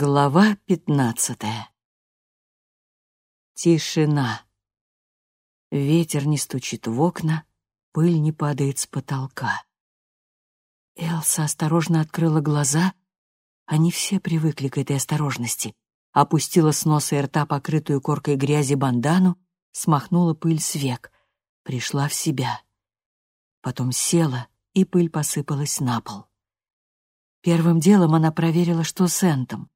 Глава пятнадцатая. Тишина. Ветер не стучит в окна, пыль не падает с потолка. Элса осторожно открыла глаза. Они все привыкли к этой осторожности. Опустила с носа и рта покрытую коркой грязи бандану, смахнула пыль с век. Пришла в себя. Потом села, и пыль посыпалась на пол. Первым делом она проверила, что с Энтом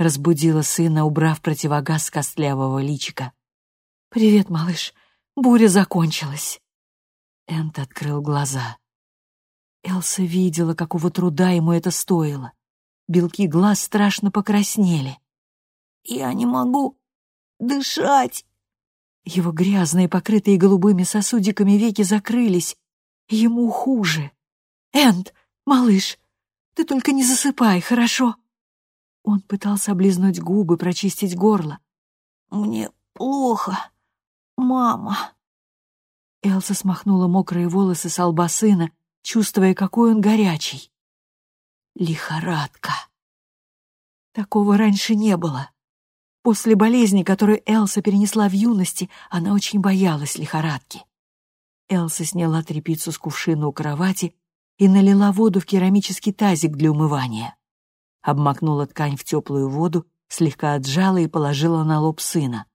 разбудила сына, убрав противогаз с костлявого личика. «Привет, малыш. Буря закончилась». Энт открыл глаза. Элса видела, какого труда ему это стоило. Белки глаз страшно покраснели. «Я не могу дышать!» Его грязные, покрытые голубыми сосудиками веки закрылись. Ему хуже. «Энд, малыш, ты только не засыпай, хорошо?» Он пытался облизнуть губы, прочистить горло. «Мне плохо, мама». Элса смахнула мокрые волосы с лба сына, чувствуя, какой он горячий. Лихорадка. Такого раньше не было. После болезни, которую Элса перенесла в юности, она очень боялась лихорадки. Элса сняла тряпицу с кувшина у кровати и налила воду в керамический тазик для умывания обмакнула ткань в теплую воду, слегка отжала и положила на лоб сына.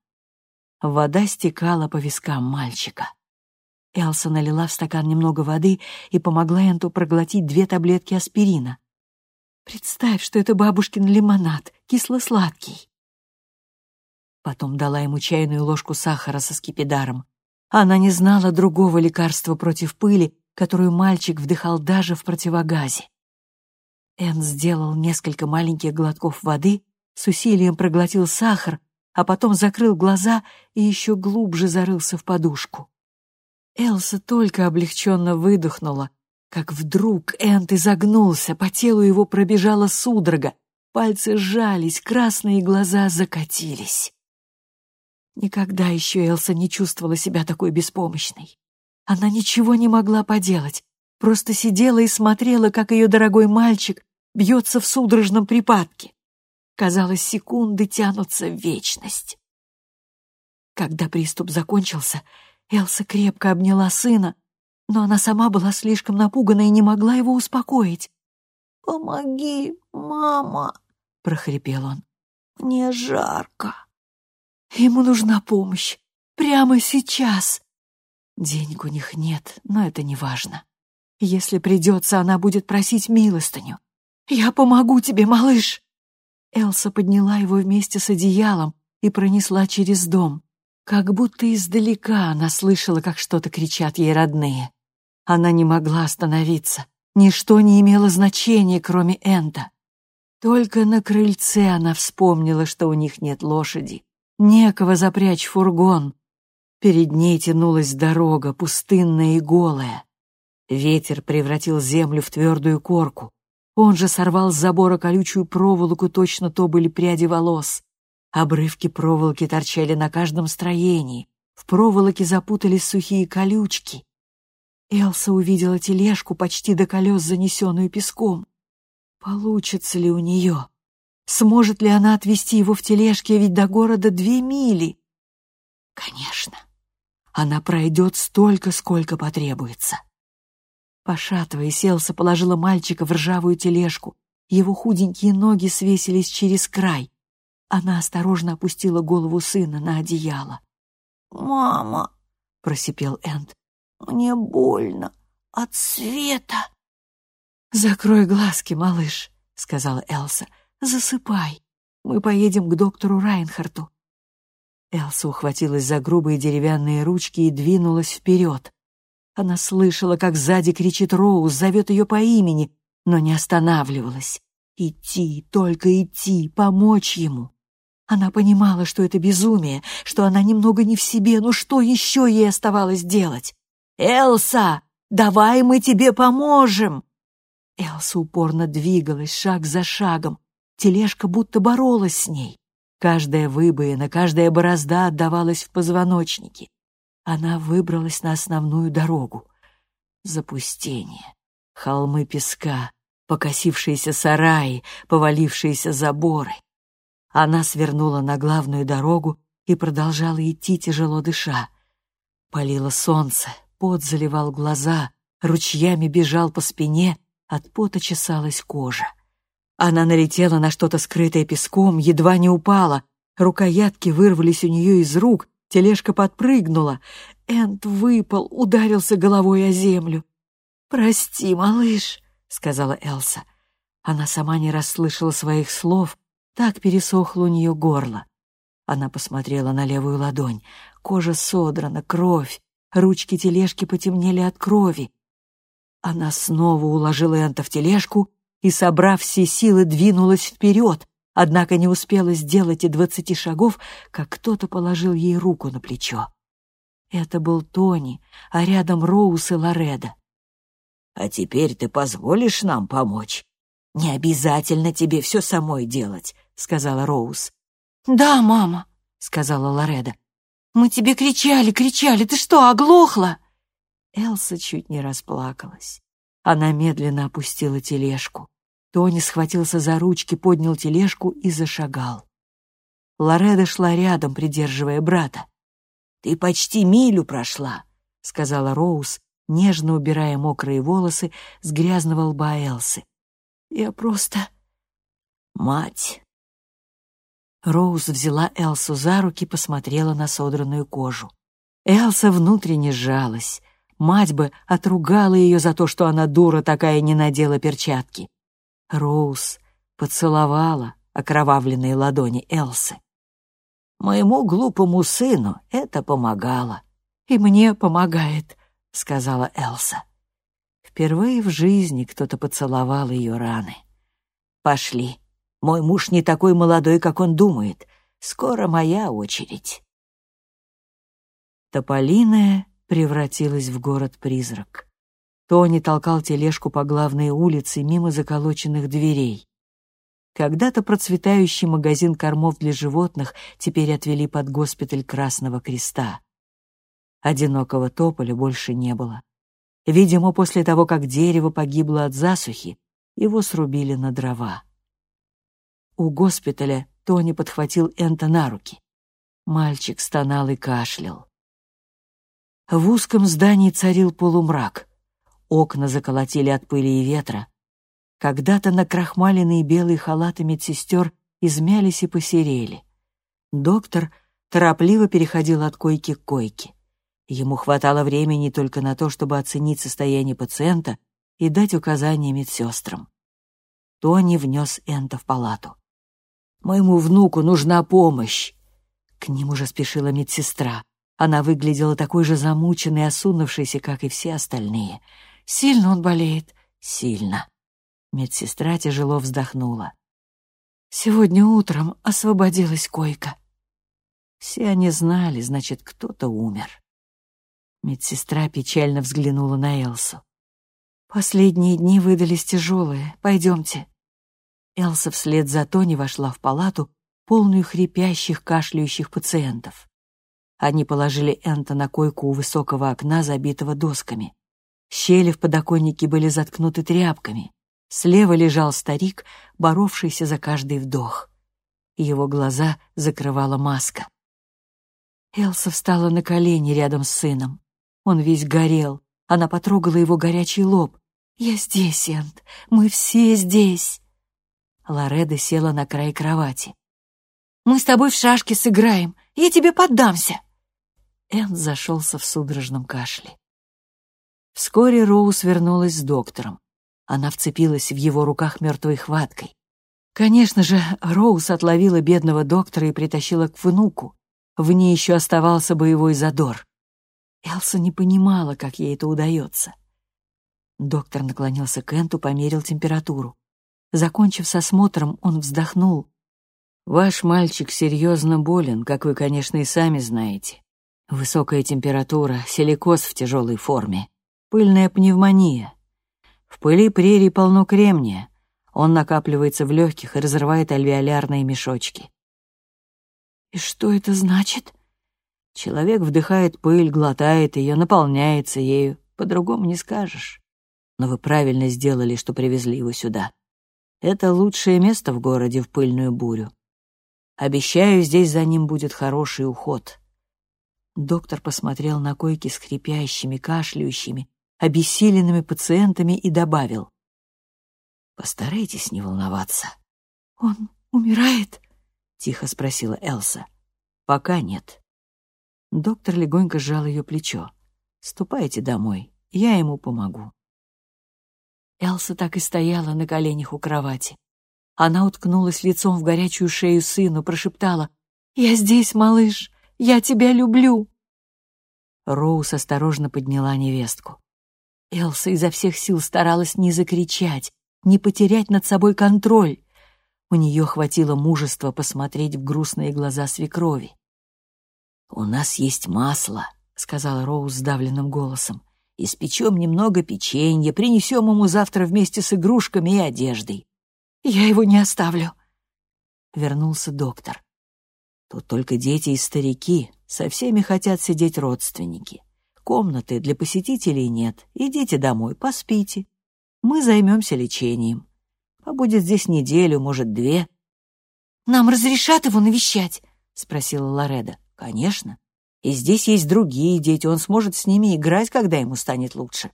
Вода стекала по вискам мальчика. Элса налила в стакан немного воды и помогла Энту проглотить две таблетки аспирина. «Представь, что это бабушкин лимонад, кисло-сладкий». Потом дала ему чайную ложку сахара со скипидаром. Она не знала другого лекарства против пыли, которую мальчик вдыхал даже в противогазе. Эн сделал несколько маленьких глотков воды, с усилием проглотил сахар, а потом закрыл глаза и еще глубже зарылся в подушку. Элса только облегченно выдохнула, как вдруг Энт изогнулся, по телу его пробежала судорога, пальцы сжались, красные глаза закатились. Никогда еще Элса не чувствовала себя такой беспомощной. Она ничего не могла поделать, просто сидела и смотрела, как ее дорогой мальчик бьется в судорожном припадке. Казалось, секунды тянутся в вечность. Когда приступ закончился, Элса крепко обняла сына, но она сама была слишком напугана и не могла его успокоить. «Помоги, мама!» — прохрипел он. «Мне жарко!» Ему нужна помощь. Прямо сейчас. Денег у них нет, но это не важно. Если придется, она будет просить милостыню. «Я помогу тебе, малыш!» Элса подняла его вместе с одеялом и пронесла через дом. Как будто издалека она слышала, как что-то кричат ей родные. Она не могла остановиться. Ничто не имело значения, кроме Энта. Только на крыльце она вспомнила, что у них нет лошади. Некого запрячь фургон. Перед ней тянулась дорога, пустынная и голая. Ветер превратил землю в твердую корку. Он же сорвал с забора колючую проволоку, точно то были пряди волос. Обрывки проволоки торчали на каждом строении. В проволоке запутались сухие колючки. Элса увидела тележку почти до колес, занесенную песком. Получится ли у нее? Сможет ли она отвезти его в тележке, ведь до города две мили? Конечно. Она пройдет столько, сколько потребуется. Пошатываясь, Элса положила мальчика в ржавую тележку. Его худенькие ноги свесились через край. Она осторожно опустила голову сына на одеяло. «Мама!» — просипел Энд. «Мне больно от света!» «Закрой глазки, малыш», — сказала Элса. «Засыпай. Мы поедем к доктору Райнхарту». Элса ухватилась за грубые деревянные ручки и двинулась вперед. Она слышала, как сзади кричит Роуз, зовет ее по имени, но не останавливалась. Идти, только идти, помочь ему. Она понимала, что это безумие, что она немного не в себе, но что еще ей оставалось делать? «Элса, давай мы тебе поможем!» Элса упорно двигалась шаг за шагом. Тележка будто боролась с ней. Каждая выбоина, каждая борозда отдавалась в позвоночнике. Она выбралась на основную дорогу. Запустение. Холмы песка, покосившиеся сараи, повалившиеся заборы. Она свернула на главную дорогу и продолжала идти, тяжело дыша. Палило солнце, пот заливал глаза, ручьями бежал по спине, от пота чесалась кожа. Она налетела на что-то скрытое песком, едва не упала. Рукоятки вырвались у нее из рук, тележка подпрыгнула. Энд выпал, ударился головой о землю. «Прости, малыш», — сказала Элса. Она сама не расслышала своих слов, так пересохло у нее горло. Она посмотрела на левую ладонь. Кожа содрана, кровь. Ручки тележки потемнели от крови. Она снова уложила Энта в тележку и, собрав все силы, двинулась вперед, однако не успела сделать и двадцати шагов, как кто-то положил ей руку на плечо. Это был Тони, а рядом Роуз и Лореда. «А теперь ты позволишь нам помочь?» «Не обязательно тебе все самой делать», — сказала Роуз. «Да, мама», — сказала Лореда. «Мы тебе кричали, кричали, ты что, оглохла?» Элса чуть не расплакалась. Она медленно опустила тележку. Тони схватился за ручки, поднял тележку и зашагал. Лореда шла рядом, придерживая брата. «Ты почти милю прошла», — сказала Роуз, нежно убирая мокрые волосы с грязного лба Элсы. Я просто... Мать. Роуз взяла Элсу за руки, посмотрела на содранную кожу. Элса внутренне сжалась. Мать бы отругала ее за то, что она дура такая не надела перчатки. Роуз поцеловала окровавленные ладони Элсы. «Моему глупому сыну это помогало». «И мне помогает», — сказала Элса. Впервые в жизни кто-то поцеловал ее раны. «Пошли. Мой муж не такой молодой, как он думает. Скоро моя очередь». Тополиная превратилась в город-призрак. Тони толкал тележку по главной улице мимо заколоченных дверей. Когда-то процветающий магазин кормов для животных теперь отвели под госпиталь Красного Креста. Одинокого тополя больше не было. Видимо, после того, как дерево погибло от засухи, его срубили на дрова. У госпиталя Тони подхватил Энта на руки. Мальчик стонал и кашлял. В узком здании царил полумрак. Окна заколотили от пыли и ветра. Когда-то накрахмаленные белые халаты медсестер измялись и посерели. Доктор торопливо переходил от койки к койке. Ему хватало времени только на то, чтобы оценить состояние пациента и дать указания медсестрам. Тони внес Энта в палату. «Моему внуку нужна помощь!» К ним уже спешила медсестра. Она выглядела такой же замученной и осунувшейся, как и все остальные. «Сильно он болеет?» «Сильно». Медсестра тяжело вздохнула. «Сегодня утром освободилась койка». Все они знали, значит, кто-то умер. Медсестра печально взглянула на Элсу. «Последние дни выдались тяжелые. Пойдемте». Элса вслед за Тони вошла в палату, полную хрипящих, кашляющих пациентов. Они положили Энта на койку у высокого окна, забитого досками. Щели в подоконнике были заткнуты тряпками. Слева лежал старик, боровшийся за каждый вдох. Его глаза закрывала маска. Элса встала на колени рядом с сыном. Он весь горел. Она потрогала его горячий лоб. «Я здесь, Энд. Мы все здесь». Лореда села на край кровати. «Мы с тобой в шашки сыграем. Я тебе поддамся». Энд зашелся в судорожном кашле. Вскоре Роуз вернулась с доктором. Она вцепилась в его руках мертвой хваткой. Конечно же, Роуз отловила бедного доктора и притащила к внуку. В ней еще оставался боевой задор. Элса не понимала, как ей это удается. Доктор наклонился к Энту, померил температуру. Закончив с осмотром, он вздохнул. «Ваш мальчик серьезно болен, как вы, конечно, и сами знаете. Высокая температура, силикоз в тяжелой форме, пыльная пневмония. В пыли прерий полно кремния. Он накапливается в легких и разрывает альвеолярные мешочки. «И что это значит?» Человек вдыхает пыль, глотает ее, наполняется ею. По-другому не скажешь. Но вы правильно сделали, что привезли его сюда. Это лучшее место в городе в пыльную бурю. Обещаю, здесь за ним будет хороший уход». Доктор посмотрел на койки с хрипящими, кашляющими, обессиленными пациентами и добавил. «Постарайтесь не волноваться». «Он умирает?» — тихо спросила Элса. «Пока нет». Доктор легонько сжал ее плечо. «Ступайте домой, я ему помогу». Элса так и стояла на коленях у кровати. Она уткнулась лицом в горячую шею сыну, прошептала «Я здесь, малыш, я тебя люблю!» Роуз осторожно подняла невестку. Элса изо всех сил старалась не закричать, не потерять над собой контроль. У нее хватило мужества посмотреть в грустные глаза свекрови. «У нас есть масло», — сказала Роуз сдавленным голосом. «Испечем немного печенья, принесем ему завтра вместе с игрушками и одеждой». «Я его не оставлю», — вернулся доктор. «Тут только дети и старики, со всеми хотят сидеть родственники. Комнаты для посетителей нет, идите домой, поспите. Мы займемся лечением. Побудет здесь неделю, может, две». «Нам разрешат его навещать?» — спросила Лореда. Конечно. И здесь есть другие дети, он сможет с ними играть, когда ему станет лучше.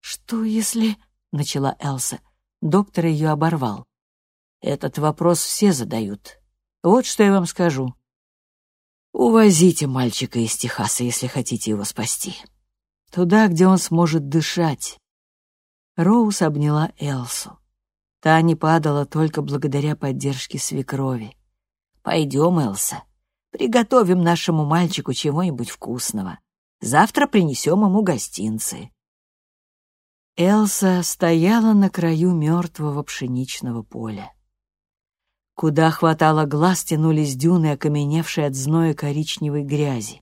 Что если... — начала Элса. Доктор ее оборвал. Этот вопрос все задают. Вот что я вам скажу. Увозите мальчика из Техаса, если хотите его спасти. Туда, где он сможет дышать. Роуз обняла Элсу. Та не падала только благодаря поддержке свекрови. «Пойдем, Элса. Приготовим нашему мальчику чего-нибудь вкусного. Завтра принесем ему гостинцы». Элса стояла на краю мертвого пшеничного поля. Куда хватало глаз, тянулись дюны, окаменевшие от зноя коричневой грязи.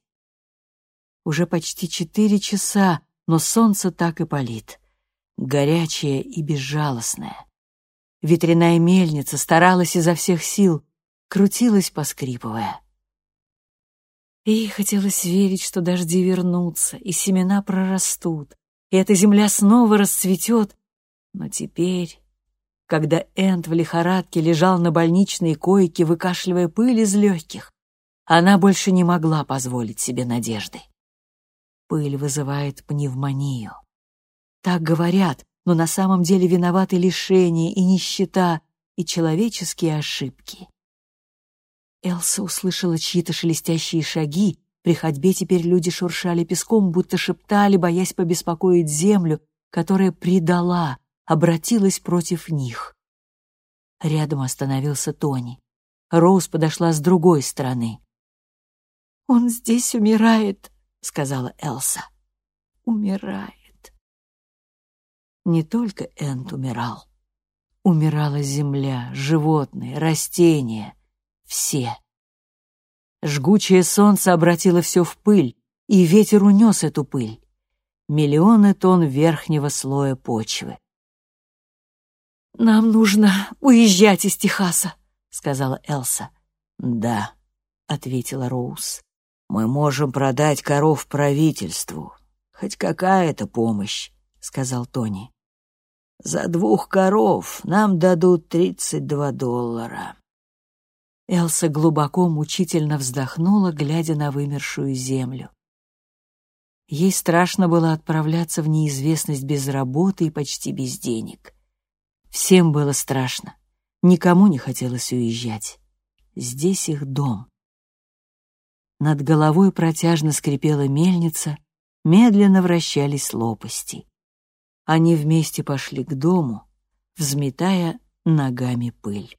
Уже почти четыре часа, но солнце так и палит. Горячее и безжалостное. Ветряная мельница старалась изо всех сил, крутилась, поскрипывая. Ей хотелось верить, что дожди вернутся, и семена прорастут, и эта земля снова расцветет. Но теперь, когда Энд в лихорадке лежал на больничной койке, выкашливая пыль из легких, она больше не могла позволить себе надежды. Пыль вызывает пневмонию. Так говорят, но на самом деле виноваты лишения и нищета, и человеческие ошибки. Элса услышала чьи-то шелестящие шаги. При ходьбе теперь люди шуршали песком, будто шептали, боясь побеспокоить землю, которая предала, обратилась против них. Рядом остановился Тони. Роуз подошла с другой стороны. «Он здесь умирает», — сказала Элса. «Умирает». Не только Энд умирал. Умирала земля, животные, растения — все. Жгучее солнце обратило все в пыль, и ветер унес эту пыль. Миллионы тонн верхнего слоя почвы. «Нам нужно уезжать из Техаса», — сказала Элса. «Да», — ответила Роуз. «Мы можем продать коров правительству. Хоть какая-то помощь», — сказал Тони. «За двух коров нам дадут тридцать два доллара. Элса глубоко, мучительно вздохнула, глядя на вымершую землю. Ей страшно было отправляться в неизвестность без работы и почти без денег. Всем было страшно. Никому не хотелось уезжать. Здесь их дом. Над головой протяжно скрипела мельница, медленно вращались лопасти. Они вместе пошли к дому, взметая ногами пыль.